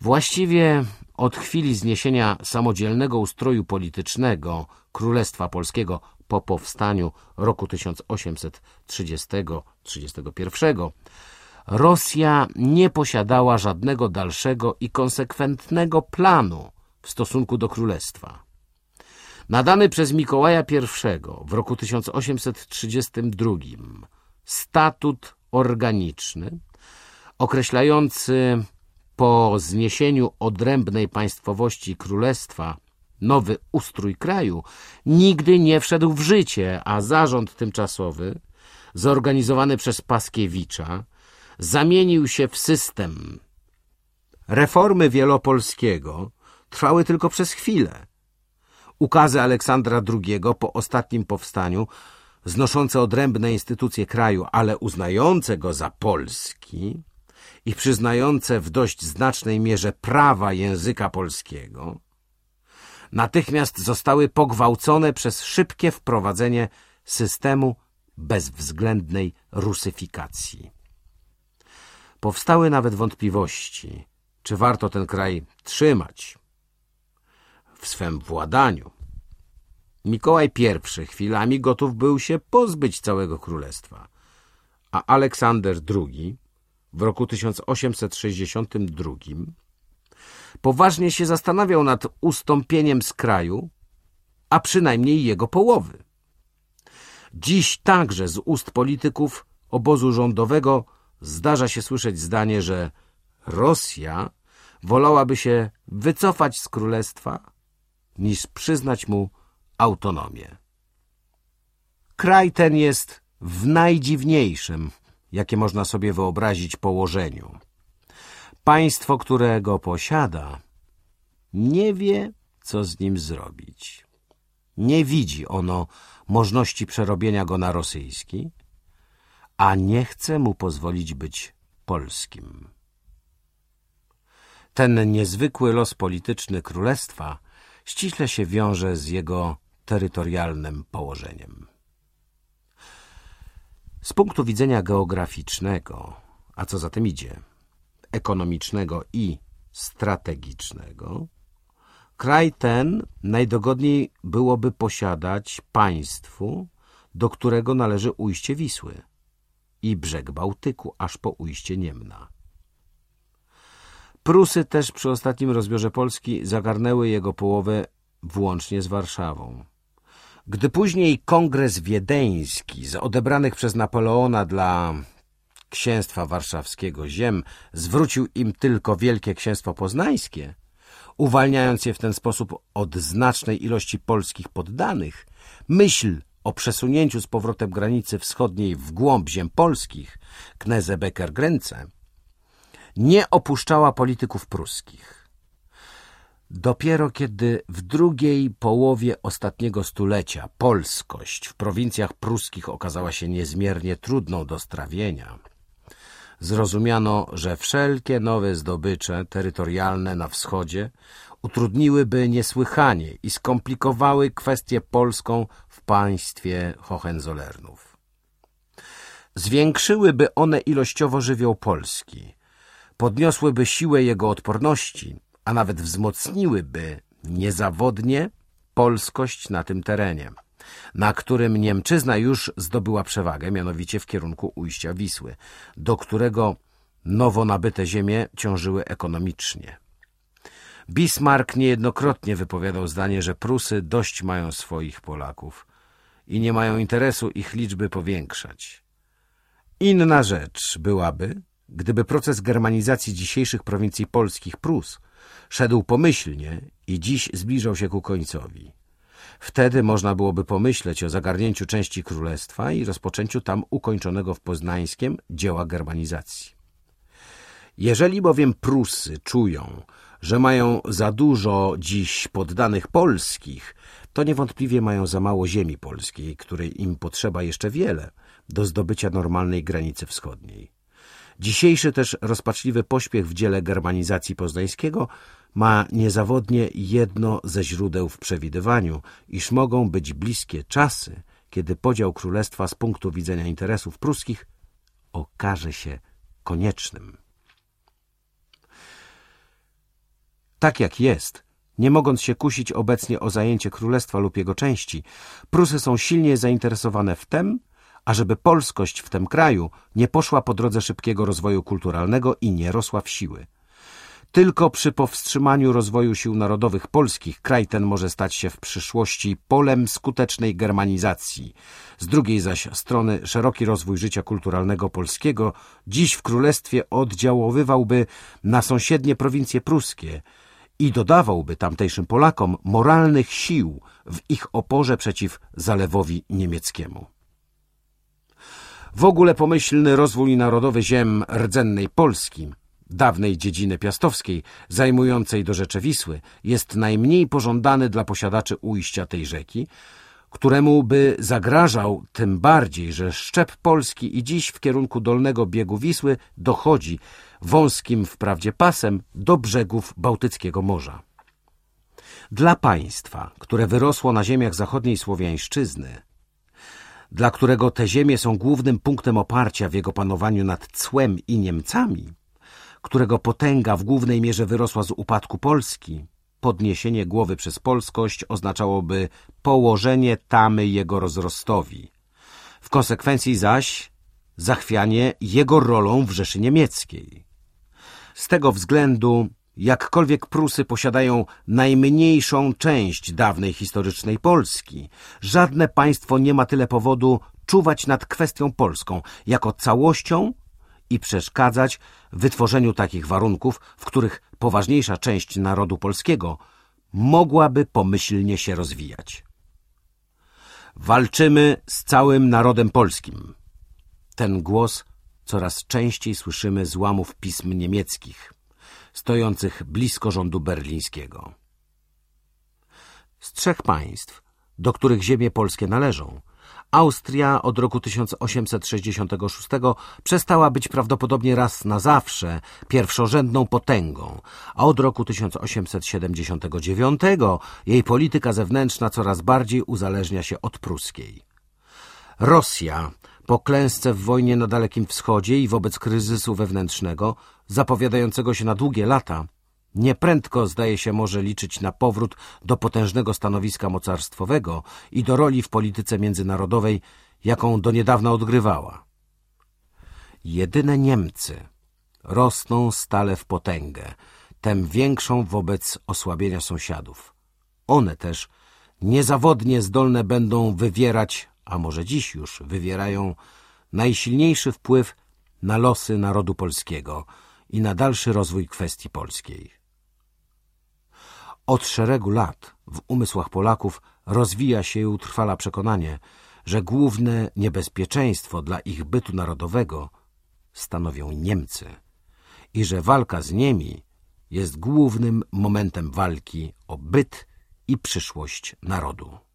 Właściwie od chwili zniesienia samodzielnego ustroju politycznego Królestwa Polskiego po powstaniu roku 1830-31 Rosja nie posiadała żadnego dalszego i konsekwentnego planu w stosunku do królestwa. Nadany przez Mikołaja I w roku 1832 statut organiczny określający po zniesieniu odrębnej państwowości królestwa nowy ustrój kraju nigdy nie wszedł w życie, a zarząd tymczasowy zorganizowany przez Paskiewicza zamienił się w system. Reformy Wielopolskiego trwały tylko przez chwilę. Ukazy Aleksandra II po ostatnim powstaniu, znoszące odrębne instytucje kraju, ale uznające go za polski i przyznające w dość znacznej mierze prawa języka polskiego, natychmiast zostały pogwałcone przez szybkie wprowadzenie systemu bezwzględnej rusyfikacji. Powstały nawet wątpliwości, czy warto ten kraj trzymać w swym władaniu. Mikołaj I chwilami gotów był się pozbyć całego królestwa, a Aleksander II w roku 1862 poważnie się zastanawiał nad ustąpieniem z kraju, a przynajmniej jego połowy. Dziś także z ust polityków obozu rządowego zdarza się słyszeć zdanie, że Rosja wolałaby się wycofać z królestwa, niż przyznać mu autonomię. Kraj ten jest w najdziwniejszym, jakie można sobie wyobrazić położeniu. Państwo, które go posiada, nie wie, co z nim zrobić. Nie widzi ono możliwości przerobienia go na rosyjski, a nie chce mu pozwolić być polskim. Ten niezwykły los polityczny królestwa ściśle się wiąże z jego terytorialnym położeniem. Z punktu widzenia geograficznego, a co za tym idzie, ekonomicznego i strategicznego, kraj ten najdogodniej byłoby posiadać państwu, do którego należy ujście Wisły i brzeg Bałtyku, aż po ujście Niemna. Prusy też przy ostatnim rozbiorze Polski zagarnęły jego połowę włącznie z Warszawą. Gdy później kongres wiedeński z odebranych przez Napoleona dla księstwa warszawskiego ziem zwrócił im tylko Wielkie Księstwo Poznańskie, uwalniając je w ten sposób od znacznej ilości polskich poddanych, myśl o przesunięciu z powrotem granicy wschodniej w głąb ziem polskich, Kneze Becker-Grence, nie opuszczała polityków pruskich. Dopiero kiedy w drugiej połowie ostatniego stulecia polskość w prowincjach pruskich okazała się niezmiernie trudną do strawienia, zrozumiano, że wszelkie nowe zdobycze terytorialne na wschodzie utrudniłyby niesłychanie i skomplikowały kwestię polską w państwie Hohenzollernów. Zwiększyłyby one ilościowo żywioł Polski, podniosłyby siłę jego odporności, a nawet wzmocniłyby niezawodnie polskość na tym terenie, na którym Niemczyzna już zdobyła przewagę, mianowicie w kierunku ujścia Wisły, do którego nowo nabyte ziemie ciążyły ekonomicznie. Bismarck niejednokrotnie wypowiadał zdanie, że Prusy dość mają swoich Polaków i nie mają interesu ich liczby powiększać. Inna rzecz byłaby, gdyby proces germanizacji dzisiejszych prowincji polskich Prus szedł pomyślnie i dziś zbliżał się ku końcowi. Wtedy można byłoby pomyśleć o zagarnięciu części królestwa i rozpoczęciu tam ukończonego w Poznańskiem dzieła germanizacji. Jeżeli bowiem Prusy czują, że mają za dużo dziś poddanych polskich, to niewątpliwie mają za mało ziemi polskiej, której im potrzeba jeszcze wiele do zdobycia normalnej granicy wschodniej. Dzisiejszy też rozpaczliwy pośpiech w dziele germanizacji poznańskiego ma niezawodnie jedno ze źródeł w przewidywaniu, iż mogą być bliskie czasy, kiedy podział królestwa z punktu widzenia interesów pruskich okaże się koniecznym. Tak jak jest, nie mogąc się kusić obecnie o zajęcie królestwa lub jego części, Prusy są silnie zainteresowane w tem, ażeby polskość w tym kraju nie poszła po drodze szybkiego rozwoju kulturalnego i nie rosła w siły. Tylko przy powstrzymaniu rozwoju sił narodowych polskich kraj ten może stać się w przyszłości polem skutecznej germanizacji. Z drugiej zaś strony szeroki rozwój życia kulturalnego polskiego dziś w królestwie oddziaływałby na sąsiednie prowincje pruskie i dodawałby tamtejszym Polakom moralnych sił w ich oporze przeciw zalewowi niemieckiemu. W ogóle pomyślny rozwój narodowy ziem rdzennej Polski, dawnej dziedziny piastowskiej, zajmującej do rzeczy Wisły, jest najmniej pożądany dla posiadaczy ujścia tej rzeki, któremu by zagrażał tym bardziej, że szczep polski i dziś w kierunku dolnego biegu Wisły dochodzi wąskim wprawdzie pasem do brzegów Bałtyckiego Morza. Dla państwa, które wyrosło na ziemiach zachodniej Słowiańszczyzny, dla którego te ziemie są głównym punktem oparcia w jego panowaniu nad Cłem i Niemcami, którego potęga w głównej mierze wyrosła z upadku Polski, podniesienie głowy przez polskość oznaczałoby położenie tamy jego rozrostowi. W konsekwencji zaś zachwianie jego rolą w Rzeszy Niemieckiej. Z tego względu Jakkolwiek Prusy posiadają najmniejszą część dawnej historycznej Polski, żadne państwo nie ma tyle powodu czuwać nad kwestią polską jako całością i przeszkadzać wytworzeniu takich warunków, w których poważniejsza część narodu polskiego mogłaby pomyślnie się rozwijać. Walczymy z całym narodem polskim. Ten głos coraz częściej słyszymy z łamów pism niemieckich – stojących blisko rządu berlińskiego. Z trzech państw, do których ziemie polskie należą, Austria od roku 1866 przestała być prawdopodobnie raz na zawsze pierwszorzędną potęgą, a od roku 1879 jej polityka zewnętrzna coraz bardziej uzależnia się od pruskiej. Rosja po klęsce w wojnie na Dalekim Wschodzie i wobec kryzysu wewnętrznego, zapowiadającego się na długie lata, nieprędko zdaje się może liczyć na powrót do potężnego stanowiska mocarstwowego i do roli w polityce międzynarodowej, jaką do niedawna odgrywała. Jedyne Niemcy rosną stale w potęgę, tem większą wobec osłabienia sąsiadów. One też niezawodnie zdolne będą wywierać a może dziś już wywierają najsilniejszy wpływ na losy narodu polskiego i na dalszy rozwój kwestii polskiej. Od szeregu lat w umysłach Polaków rozwija się i utrwala przekonanie, że główne niebezpieczeństwo dla ich bytu narodowego stanowią Niemcy i że walka z nimi jest głównym momentem walki o byt i przyszłość narodu.